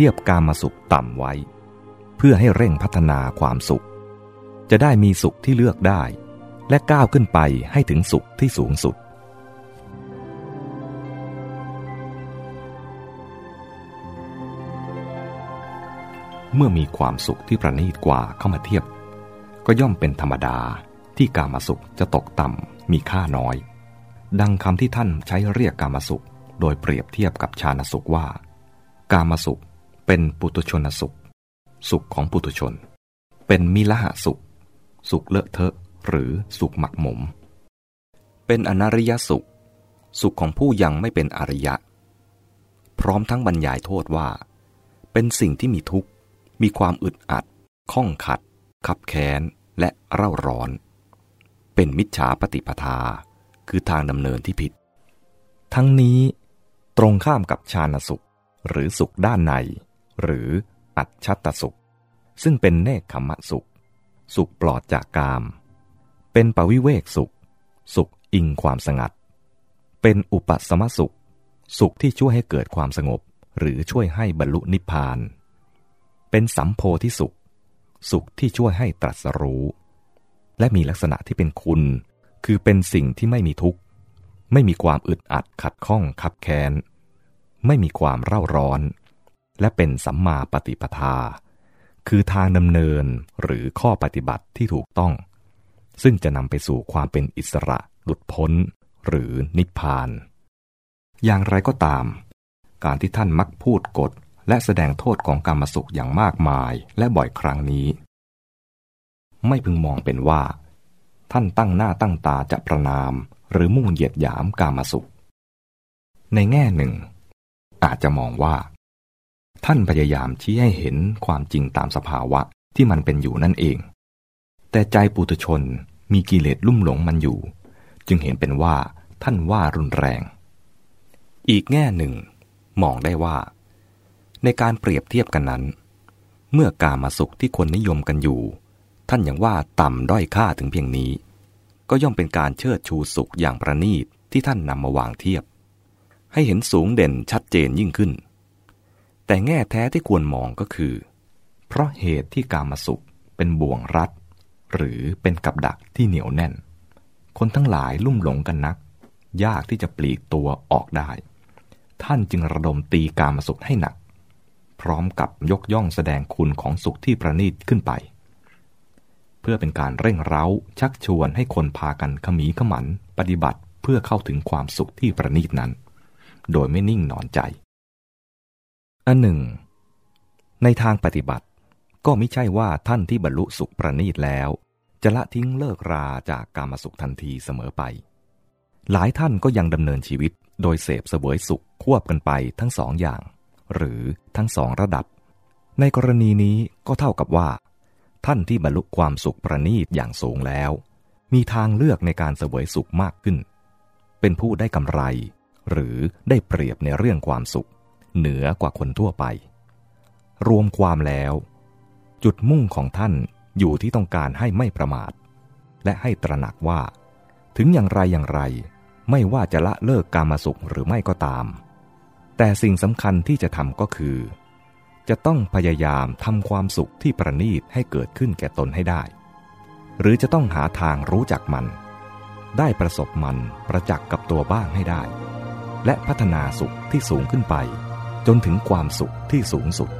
ทียบกามสุขต่ำไว้ เพื่อให้เร่งพัฒนาความสุข จะได้มีสุขที่เลือกได้ และก้าวขึ้นไปให้ถึงสุขที่สูงสุด เมื่อมีความสุขที่ประณีตกว่าเข้ามาเทียบ ก็ย่อมเป็นธรรมดาที่กามสุขจะตกต่ำมีค่าน้อย ดังคำที่ท่านใช้เรียกกามสุข โดยเปรียบเทียบกับฌานสุขว่า กามสุข เป็นปุตุชนสุข สุขของปุตุชน เป็นมิลหะสุข สุขเลอะเทอะหรือสุขหมักหมม เป็นอนาริยสุข สุขของผู้ยังไม่เป็นอริยะ พร้อมทั้งบรรยายโทษว่า เป็นสิ่งที่มีทุกข์ มีความอึดอัด ข้องขัด ขับแค้น และเร่าร้อน เป็นมิจฉาปฏิปทา คือทางดำเนินที่ผิด ทั้งนี้ตรงข้ามกับฌานสุขหรือสุขด้านใน หรืออัจฉัตตสุข ซึ่งเป็นเนคขมะสุข สุขปลอดจากกาม เป็นปวิเวกสุข สุขอิงความสงัด เป็นอุปสมสุข สุขที่ช่วยให้เกิดความสงบ หรือช่วยให้บรรลุนิพพาน เป็นสัมโพธิสุข สุขที่ช่วยให้ตรัสรู้ และมีลักษณะที่เป็นคุณ คือเป็นสิ่งที่ไม่มีทุกข์ ไม่มีความอึดอัดขัดข้องขับแค้น ไม่มีความเร่าร้อน และเป็นสัมมาปฏิปทา คือทางดำเนินหรือข้อปฏิบัติที่ถูกต้อง ซึ่งจะนำไปสู่ความเป็นอิสระหลุดพ้น หรือนิพพาน อย่างไรก็ตาม การที่ท่านมักพูดกฎและแสดงโทษของกรรมสุขอย่างมากมายและบ่อยครั้งนี้ ไม่พึงมองเป็นว่า ท่านตั้งหน้าตั้งตาจะประนาม หรือมุ่งเหยียดหยามกามสุข ในแง่หนึ่ง อาจจะมองว่า ท่านพยายามชี้ให้เห็นความจริงตามสภาวะที่มันเป็นอยู่นั่นเอง แต่ใจปุถุชนมีกิเลสลุ่มหลงมันอยู่ จึงเห็นเป็นว่าท่านว่ารุนแรง อีกแง่หนึ่ง มองได้ว่า ในการเปรียบเทียบกันนั้น เมื่อกามาสุขที่คนนิยมกันอยู่ ท่านยังว่าต่ำด้อยค่าถึงเพียงนี้ ก็ย่อมเป็นการเชิดชูสุขอย่างประณีตที่ท่านนำมาวางเทียบ ให้เห็นสูงเด่นชัดเจนยิ่งขึ้น แต่แง่แท้ที่ควรมองก็คือ เพราะเหตุที่กามสุขเป็นบ่วงรัด หรือเป็นกับดักที่เหนียวแน่น คนทั้งหลายลุ่มหลงกันนัก ยากที่จะปลีกตัวออกได้ ท่านจึงระดมตีกามสุขให้หนัก พร้อมกับยกย่องแสดงคุณของสุขที่ประณีตขึ้นไป เพื่อเป็นการเร่งเร้าชักชวนให้คนพากันขมีขมันปฏิบัติเพื่อเข้าถึงความสุขที่ประณีตนั้น โดยไม่นิ่งนอนใจ อันหนึ่ง ในทางปฏิบัติก็ไม่ใช่ว่าท่านที่บรรลุสุขประณีตแล้ว จะละทิ้งเลิกราจากกามสุขทันทีเสมอไป หลายท่านก็ยังดำเนินชีวิตโดยเสพเสวยสุขควบกันไปทั้งสองอย่าง หรือทั้งสองระดับ ในกรณีนี้ก็เท่ากับว่า ท่านที่บรรลุความสุขประณีตอย่างสูงแล้ว มีทางเลือกในการเสวยสุขมากขึ้น เป็นผู้ได้กำไร หรือได้เปรียบในเรื่องความสุข เหนือกว่าคนทั่วไป รวมความแล้ว จุดมุ่งของท่านอยู่ที่ต้องการให้ไม่ประมาท และให้ตระหนักว่า ถึงอย่างไรอย่างไร ไม่ว่าจะละเลิกกามสุขหรือไม่ก็ตาม แต่สิ่งสำคัญที่จะทำก็คือ จะต้องพยายามทำความสุขที่ประณีตให้เกิดขึ้นแก่ตนให้ได้ หรือจะต้องหาทางรู้จักมัน ได้ประสบมันประจักษ์กับตัวบ้างให้ได้ และพัฒนาสุขที่สูงขึ้นไป จนถึงความสุขที่สูงสุด